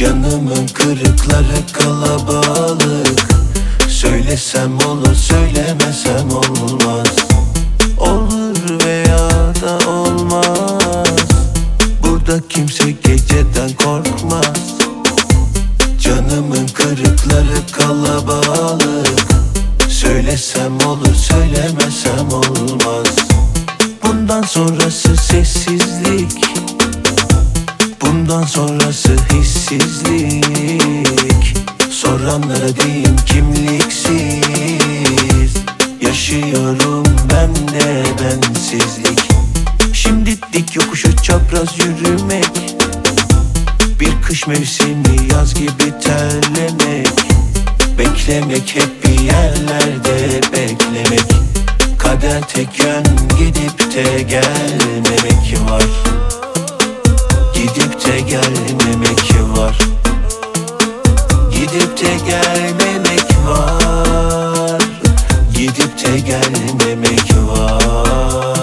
Canımın kırıkları kalabalık. Söylesem olur söylemesem olmaz. Olur veya da olmaz. Burada kimse geceden korkmaz. Canımın kırıkları kalabalık. Söylesem olur söylemesem olmaz. Bundan sonrası sessizlik Bundan sonrası hissizlik. Soranlara diyeyim kimliksiz. Yaşıyorum ben de bensizlik. Şimdi dik yokuşu çapraz yürümek. Bir kış mevsimi yaz gibi terlemek. Beklemek hep bir yerlerde beklemek. Kader tek yön gidip de gelmemek var Gidip de gelmemek var. Gidip de gelmemek var. Gidip de gelmemek var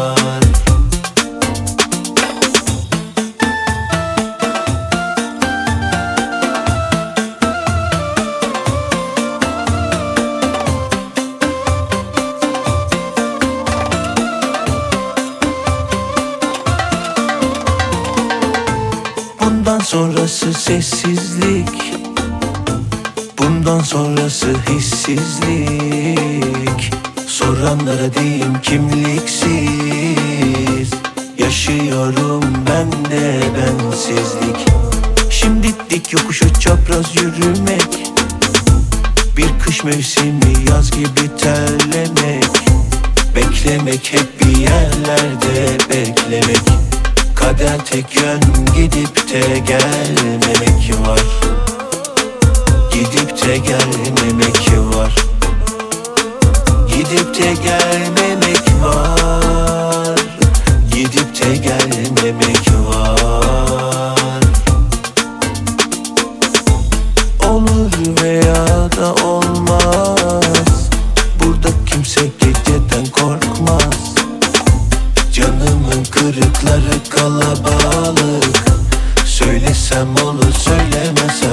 Bundan sonrası sessizlik. Bundan sonrası hissizlik. Soranlara diyeyim kimliksiz. Yaşıyorum ben de bensizlik. Şimdi dik yokuşu çapraz yürümek. Bir kış mevsimi yaz gibi terlemek. Beklemek hep bir yerlerde beklemek Kader tek yön gidip de gelmemek var. Gidip de gelmemek var. Gidip de gelmemek var. Gidip de gelmemek var. Olur veya da olmaz Canımın kırıkları kalabalık. Söylesem olur söylemesem